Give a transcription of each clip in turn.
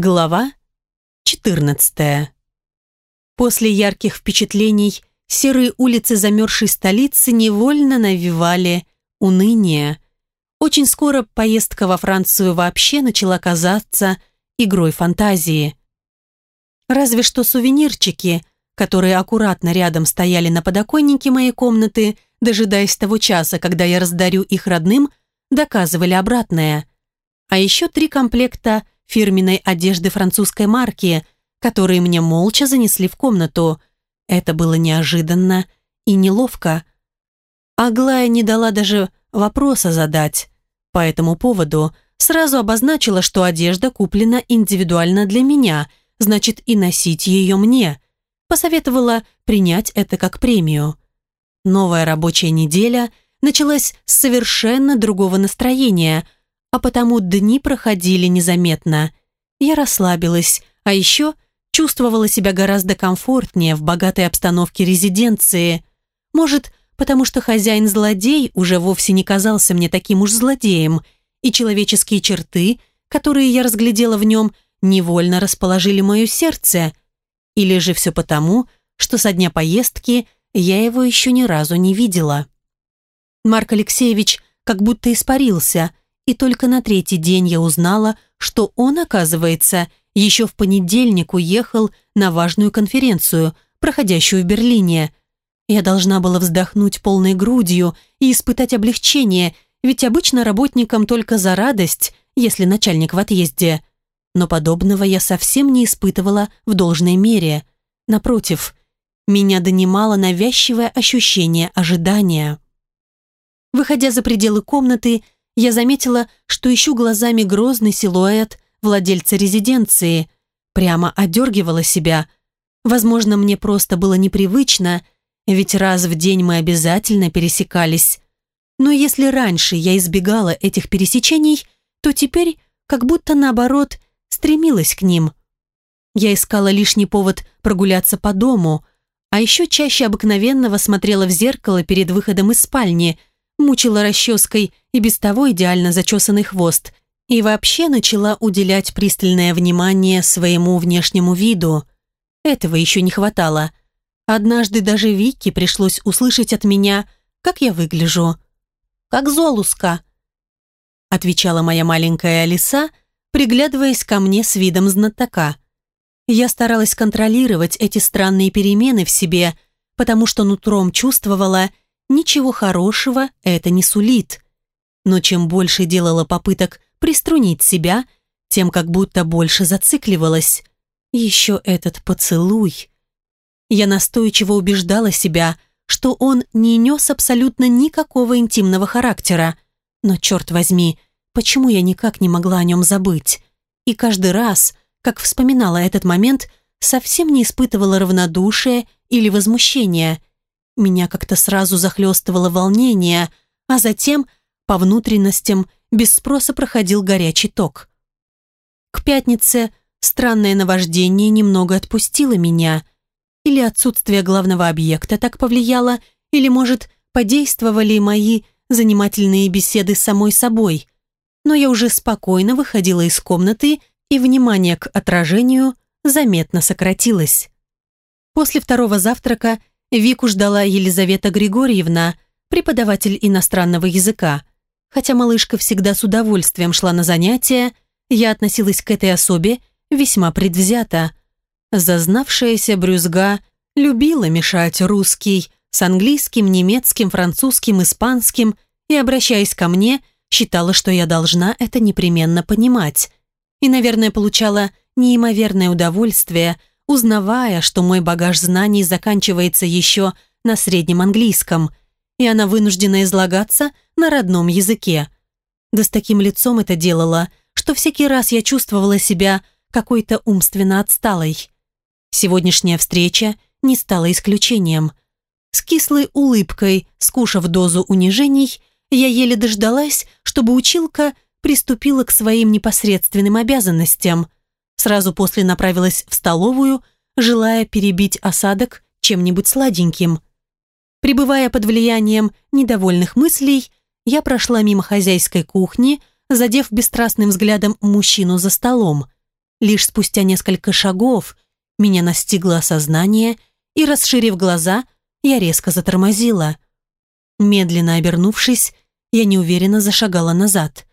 Глава 14. После ярких впечатлений серые улицы замерзшей столицы невольно навевали уныние. Очень скоро поездка во Францию вообще начала казаться игрой фантазии. Разве что сувенирчики, которые аккуратно рядом стояли на подоконнике моей комнаты, дожидаясь того часа, когда я раздарю их родным, доказывали обратное. А еще три комплекта – фирменной одежды французской марки, которые мне молча занесли в комнату. Это было неожиданно и неловко. Аглая не дала даже вопроса задать. По этому поводу сразу обозначила, что одежда куплена индивидуально для меня, значит и носить ее мне. Посоветовала принять это как премию. Новая рабочая неделя началась с совершенно другого настроения – а потому дни проходили незаметно. Я расслабилась, а еще чувствовала себя гораздо комфортнее в богатой обстановке резиденции. Может, потому что хозяин-злодей уже вовсе не казался мне таким уж злодеем, и человеческие черты, которые я разглядела в нем, невольно расположили мое сердце. Или же все потому, что со дня поездки я его еще ни разу не видела. Марк Алексеевич как будто испарился, и только на третий день я узнала, что он, оказывается, еще в понедельник уехал на важную конференцию, проходящую в Берлине. Я должна была вздохнуть полной грудью и испытать облегчение, ведь обычно работникам только за радость, если начальник в отъезде. Но подобного я совсем не испытывала в должной мере. Напротив, меня донимало навязчивое ощущение ожидания. Выходя за пределы комнаты, я заметила, что ищу глазами грозный силуэт владельца резиденции, прямо одергивала себя. Возможно, мне просто было непривычно, ведь раз в день мы обязательно пересекались. Но если раньше я избегала этих пересечений, то теперь как будто наоборот стремилась к ним. Я искала лишний повод прогуляться по дому, а еще чаще обыкновенного смотрела в зеркало перед выходом из спальни, мучила расческой и без того идеально зачесанный хвост и вообще начала уделять пристальное внимание своему внешнему виду. Этого еще не хватало. Однажды даже Вике пришлось услышать от меня, как я выгляжу. «Как Золуска», — отвечала моя маленькая Алиса, приглядываясь ко мне с видом знатока. Я старалась контролировать эти странные перемены в себе, потому что нутром чувствовала — ничего хорошего это не сулит. Но чем больше делала попыток приструнить себя, тем как будто больше зацикливалась. Еще этот поцелуй. Я настойчиво убеждала себя, что он не нес абсолютно никакого интимного характера. Но, черт возьми, почему я никак не могла о нем забыть? И каждый раз, как вспоминала этот момент, совсем не испытывала равнодушия или возмущения – меня как-то сразу захлестывало волнение, а затем по внутренностям без спроса проходил горячий ток. К пятнице странное наваждение немного отпустило меня. Или отсутствие главного объекта так повлияло, или, может, подействовали мои занимательные беседы с самой собой. Но я уже спокойно выходила из комнаты, и внимание к отражению заметно сократилось. После второго завтрака Вику ждала Елизавета Григорьевна, преподаватель иностранного языка. Хотя малышка всегда с удовольствием шла на занятия, я относилась к этой особе весьма предвзято. Зазнавшаяся брюзга любила мешать русский с английским, немецким, французским, испанским и, обращаясь ко мне, считала, что я должна это непременно понимать. И, наверное, получала неимоверное удовольствие узнавая, что мой багаж знаний заканчивается еще на среднем английском, и она вынуждена излагаться на родном языке. Да с таким лицом это делала, что всякий раз я чувствовала себя какой-то умственно отсталой. Сегодняшняя встреча не стала исключением. С кислой улыбкой, скушав дозу унижений, я еле дождалась, чтобы училка приступила к своим непосредственным обязанностям – Сразу после направилась в столовую, желая перебить осадок чем-нибудь сладеньким. Прибывая под влиянием недовольных мыслей, я прошла мимо хозяйской кухни, задев бесстрастным взглядом мужчину за столом. Лишь спустя несколько шагов меня настигло осознание, и, расширив глаза, я резко затормозила. Медленно обернувшись, я неуверенно зашагала назад.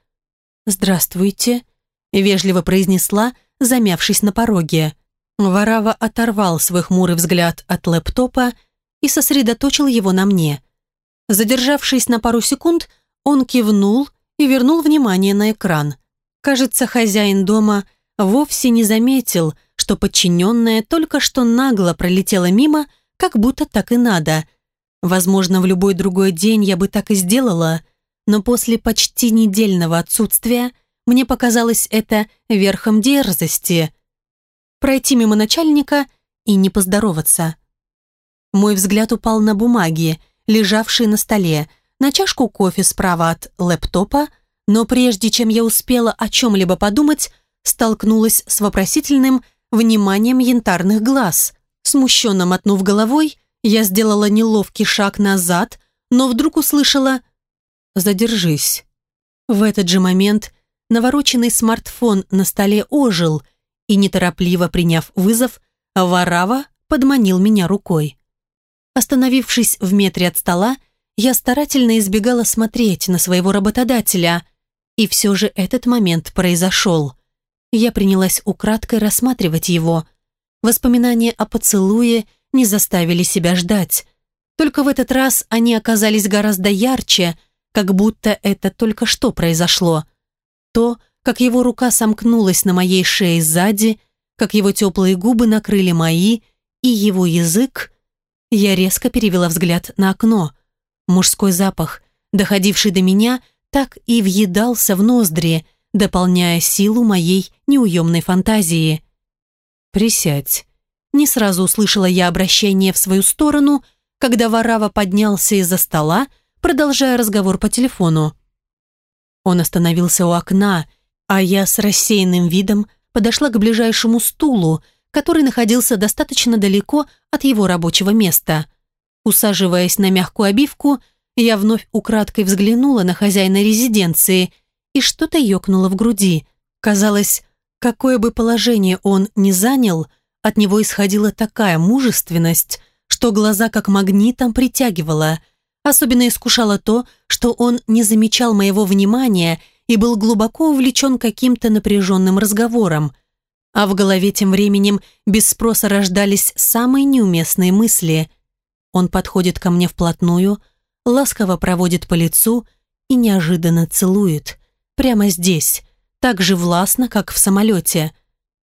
«Здравствуйте», — вежливо произнесла, замявшись на пороге. Варава оторвал свой хмурый взгляд от лэптопа и сосредоточил его на мне. Задержавшись на пару секунд, он кивнул и вернул внимание на экран. Кажется, хозяин дома вовсе не заметил, что подчиненная только что нагло пролетела мимо, как будто так и надо. Возможно, в любой другой день я бы так и сделала, но после почти недельного отсутствия мне показалось это верхом дерзости. Пройти мимо начальника и не поздороваться. Мой взгляд упал на бумаги, лежавшие на столе, на чашку кофе справа от лэптопа, но прежде чем я успела о чем-либо подумать, столкнулась с вопросительным вниманием янтарных глаз. Смущенно мотнув головой, я сделала неловкий шаг назад, но вдруг услышала «Задержись». В этот же момент навороченный смартфон на столе ожил, и, неторопливо приняв вызов, Варава подманил меня рукой. Остановившись в метре от стола, я старательно избегала смотреть на своего работодателя, и все же этот момент произошел. Я принялась украдкой рассматривать его. Воспоминания о поцелуе не заставили себя ждать. Только в этот раз они оказались гораздо ярче, как будто это только что произошло. То, как его рука сомкнулась на моей шее сзади, как его теплые губы накрыли мои, и его язык... Я резко перевела взгляд на окно. Мужской запах, доходивший до меня, так и въедался в ноздри, дополняя силу моей неуемной фантазии. «Присядь». Не сразу услышала я обращение в свою сторону, когда Варава поднялся из-за стола, продолжая разговор по телефону. Он остановился у окна, а я с рассеянным видом подошла к ближайшему стулу, который находился достаточно далеко от его рабочего места. Усаживаясь на мягкую обивку, я вновь украдкой взглянула на хозяина резиденции, и что-то ёкнуло в груди. Казалось, какое бы положение он ни занял, от него исходила такая мужественность, что глаза как магнитом притягивала. Особенно искушало то, что он не замечал моего внимания и был глубоко увлечен каким-то напряженным разговором – а в голове тем временем без спроса рождались самые неуместные мысли. Он подходит ко мне вплотную, ласково проводит по лицу и неожиданно целует. Прямо здесь, так же властно, как в самолете.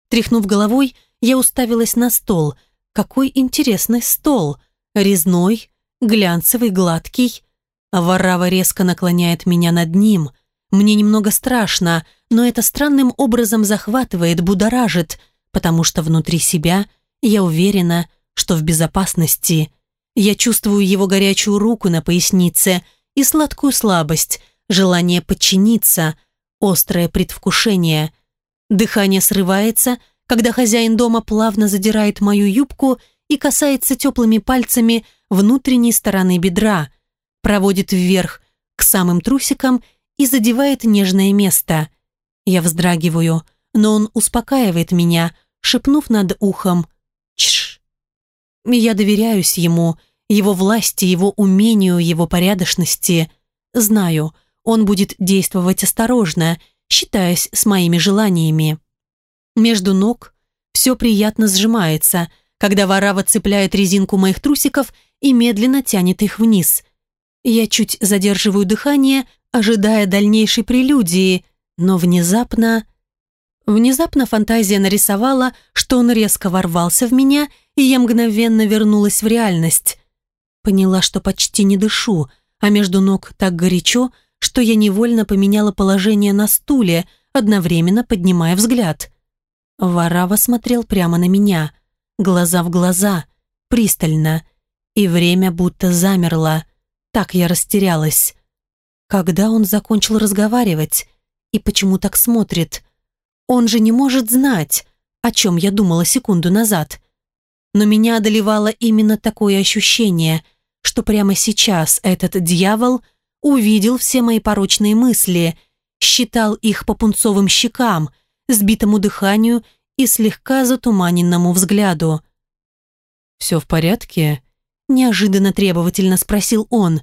Тряхнув головой, я уставилась на стол. Какой интересный стол! Резной, глянцевый, гладкий. Варава резко наклоняет меня над ним – мне немного страшно, но это странным образом захватывает, будоражит, потому что внутри себя я уверена, что в безопасности. Я чувствую его горячую руку на пояснице и сладкую слабость, желание подчиниться, острое предвкушение. Дыхание срывается, когда хозяин дома плавно задирает мою юбку и касается теплыми пальцами внутренней стороны бедра, проводит вверх к самым трусикам и задевает нежное место. Я вздрагиваю, но он успокаивает меня, шепнув над ухом «Чш». Я доверяюсь ему, его власти, его умению, его порядочности. Знаю, он будет действовать осторожно, считаясь с моими желаниями. Между ног все приятно сжимается, когда Варава цепляет резинку моих трусиков и медленно тянет их вниз. Я чуть задерживаю дыхание, ожидая дальнейшей прелюдии, но внезапно... Внезапно фантазия нарисовала, что он резко ворвался в меня, и я мгновенно вернулась в реальность. Поняла, что почти не дышу, а между ног так горячо, что я невольно поменяла положение на стуле, одновременно поднимая взгляд. Варава смотрел прямо на меня, глаза в глаза, пристально, и время будто замерло. Так я растерялась. Когда он закончил разговаривать? И почему так смотрит? Он же не может знать, о чем я думала секунду назад. Но меня одолевало именно такое ощущение, что прямо сейчас этот дьявол увидел все мои порочные мысли, считал их по пунцовым щекам, сбитому дыханию и слегка затуманенному взгляду. «Все в порядке?» – неожиданно требовательно спросил он,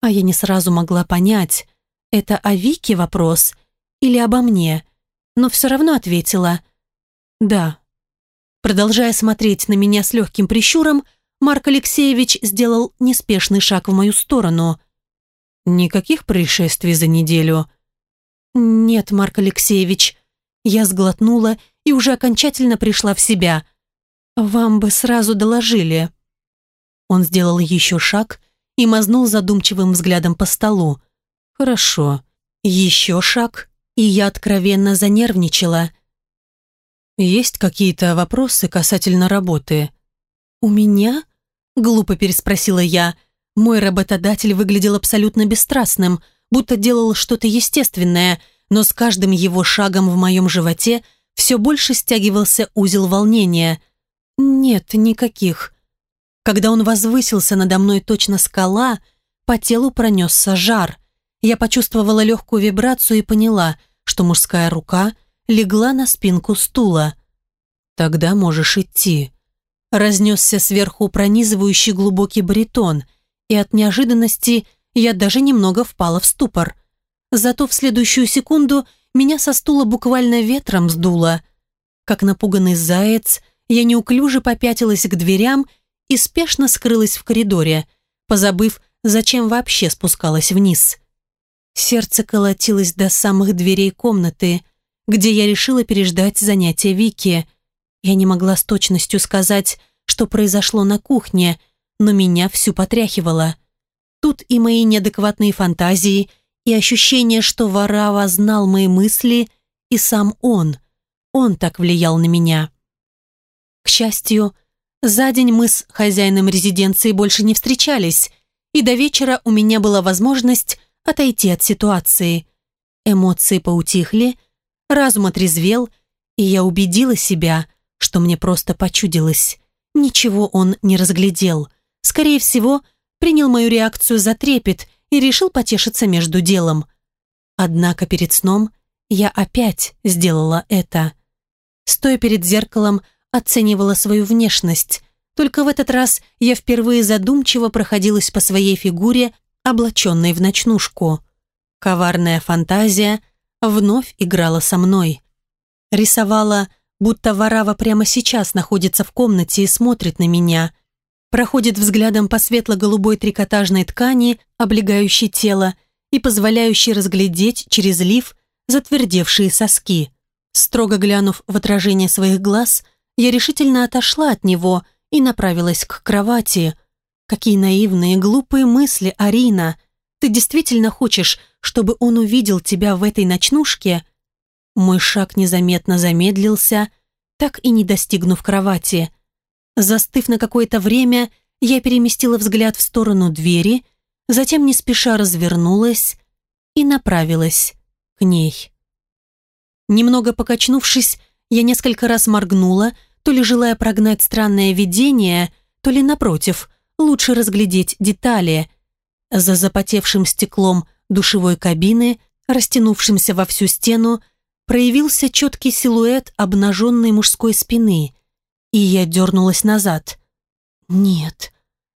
а я не сразу могла понять, это о Вике вопрос или обо мне, но все равно ответила «да». Продолжая смотреть на меня с легким прищуром, Марк Алексеевич сделал неспешный шаг в мою сторону. «Никаких происшествий за неделю?» «Нет, Марк Алексеевич». Я сглотнула и уже окончательно пришла в себя. «Вам бы сразу доложили». Он сделал еще шаг и мазнул задумчивым взглядом по столу. «Хорошо. Еще шаг, и я откровенно занервничала. Есть какие-то вопросы касательно работы?» «У меня?» – глупо переспросила я. Мой работодатель выглядел абсолютно бесстрастным, будто делал что-то естественное, но с каждым его шагом в моем животе все больше стягивался узел волнения. «Нет, никаких». Когда он возвысился надо мной точно скала, по телу пронесся жар. Я почувствовала легкую вибрацию и поняла, что мужская рука – легла на спинку стула. «Тогда можешь идти». Разнесся сверху пронизывающий глубокий баритон, и от неожиданности я даже немного впала в ступор. Зато в следующую секунду меня со стула буквально ветром сдуло. Как напуганный заяц, я неуклюже попятилась к дверям и спешно скрылась в коридоре, позабыв, зачем вообще спускалась вниз. Сердце колотилось до самых дверей комнаты, где я решила переждать занятия Вики. Я не могла с точностью сказать, что произошло на кухне, но меня всю потряхивало. Тут и мои неадекватные фантазии, и ощущение, что Варава знал мои мысли, и сам он. Он так влиял на меня. К счастью, за день мы с хозяином резиденции больше не встречались, и до вечера у меня была возможность отойти от ситуации. Эмоции поутихли, Разум отрезвел, и я убедила себя, что мне просто почудилось. Ничего он не разглядел. Скорее всего, принял мою реакцию за трепет и решил потешиться между делом. Однако перед сном я опять сделала это. Стоя перед зеркалом, оценивала свою внешность. Только в этот раз я впервые задумчиво проходилась по своей фигуре, облаченной в ночнушку. Коварная фантазия вновь играла со мной. Рисовала, будто Варава прямо сейчас находится в комнате и смотрит на меня. Проходит взглядом по светло-голубой трикотажной ткани, облегающей тело и позволяющей разглядеть через лиф затвердевшие соски. Строго глянув в отражение своих глаз, я решительно отошла от него и направилась к кровати. Какие наивные, глупые мысли, Арина! Ты действительно хочешь, чтобы он увидел тебя в этой ночнушке? Мой шаг незаметно замедлился, так и не достигнув кровати. Застыв на какое-то время, я переместила взгляд в сторону двери, затем не спеша развернулась и направилась к ней. Немного покачнувшись, я несколько раз моргнула, то ли желая прогнать странное видение, то ли, напротив, лучше разглядеть детали. За запотевшим стеклом душевой кабины, растянувшимся во всю стену, проявился четкий силуэт обнаженной мужской спины, и я дернулась назад. «Нет».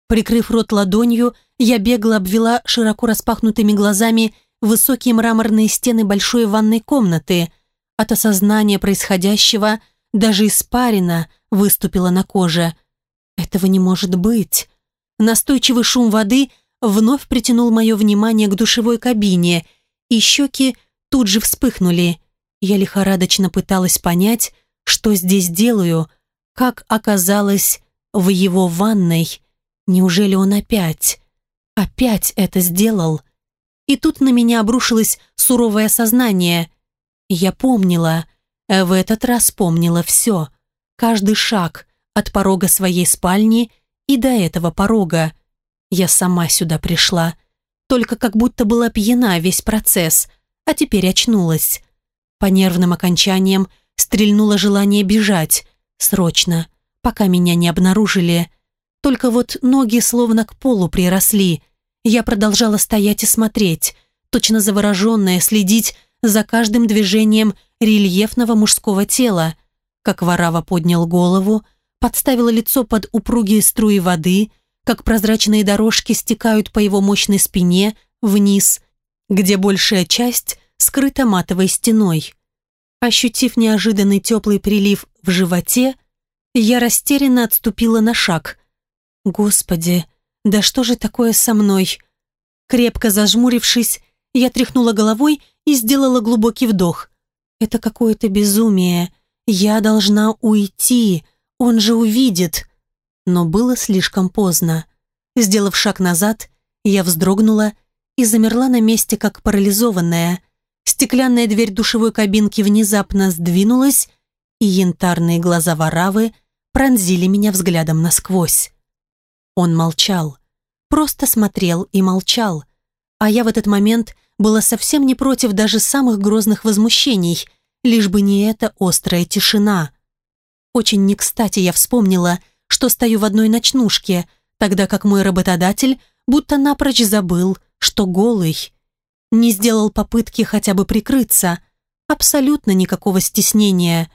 Прикрыв рот ладонью, я бегло обвела широко распахнутыми глазами высокие мраморные стены большой ванной комнаты. От осознания происходящего даже испарина выступила на коже. Этого не может быть. Настойчивый шум воды вновь притянул мое внимание к душевой кабине, и щеки тут же вспыхнули. Я лихорадочно пыталась понять, что здесь делаю, как оказалось в его ванной. Неужели он опять, опять это сделал? И тут на меня обрушилось суровое сознание. Я помнила, в этот раз помнила все. Каждый шаг от порога своей спальни и до этого порога. Я сама сюда пришла. Только как будто была пьяна весь процесс, а теперь очнулась. По нервным окончаниям стрельнуло желание бежать. Срочно, пока меня не обнаружили. Только вот ноги словно к полу приросли. Я продолжала стоять и смотреть, точно завороженная, следить за каждым движением рельефного мужского тела. как Варава поднял голову, подставил лицо под упругие струи воды, как прозрачные дорожки стекают по его мощной спине вниз, где большая часть скрыта матовой стеной. Ощутив неожиданный теплый прилив в животе, я растерянно отступила на шаг. «Господи, да что же такое со мной?» Крепко зажмурившись, я тряхнула головой и сделала глубокий вдох. «Это какое-то безумие. Я должна уйти. Он же увидит». Но было слишком поздно. Сделав шаг назад, я вздрогнула и замерла на месте, как парализованная. Стеклянная дверь душевой кабинки внезапно сдвинулась, и янтарные глаза Варавы пронзили меня взглядом насквозь. Он молчал, просто смотрел и молчал, а я в этот момент была совсем не против даже самых грозных возмущений, лишь бы не эта острая тишина. Очень не кстати я вспомнила, что стою в одной ночнушке, тогда как мой работодатель будто напрочь забыл, что голый. Не сделал попытки хотя бы прикрыться. Абсолютно никакого стеснения.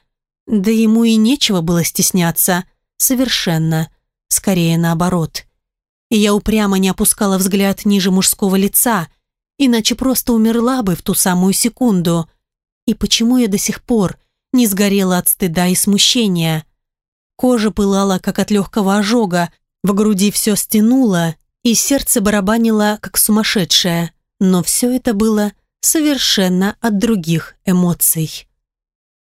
Да ему и нечего было стесняться. Совершенно. Скорее наоборот. И я упрямо не опускала взгляд ниже мужского лица, иначе просто умерла бы в ту самую секунду. И почему я до сих пор не сгорела от стыда и смущения? Кожа пылала, как от легкого ожога, в груди все стянуло, и сердце барабанило, как сумасшедшее. Но все это было совершенно от других эмоций.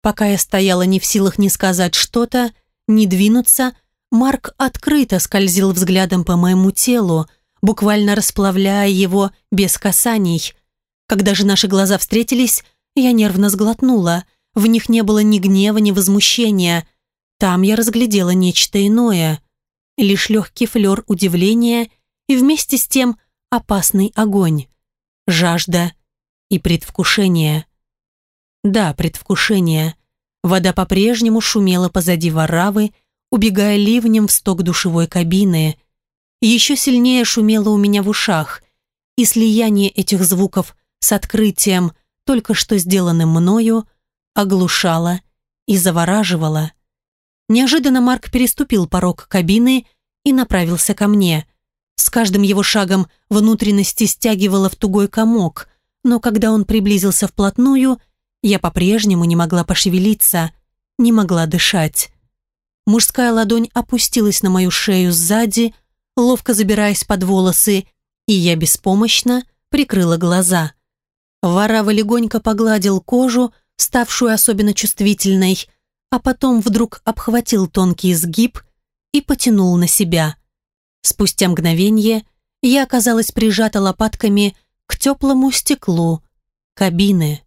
Пока я стояла не в силах ни сказать что-то, ни двинуться, Марк открыто скользил взглядом по моему телу, буквально расплавляя его без касаний. Когда же наши глаза встретились, я нервно сглотнула. В них не было ни гнева, ни возмущения. Там я разглядела нечто иное. Лишь легкий флер удивления и вместе с тем опасный огонь. Жажда и предвкушение. Да, предвкушение. Вода по-прежнему шумела позади воравы, убегая ливнем в сток душевой кабины. Еще сильнее шумело у меня в ушах, и слияние этих звуков с открытием, только что сделанным мною, оглушало и завораживало. Неожиданно Марк переступил порог кабины и направился ко мне. С каждым его шагом внутренности стягивало в тугой комок, но когда он приблизился вплотную, я по-прежнему не могла пошевелиться, не могла дышать. Мужская ладонь опустилась на мою шею сзади, ловко забираясь под волосы, и я беспомощно прикрыла глаза. Варава легонько погладил кожу, ставшую особенно чувствительной, а потом вдруг обхватил тонкий изгиб и потянул на себя. Спустя мгновение я оказалась прижата лопатками к теплому стеклу кабины.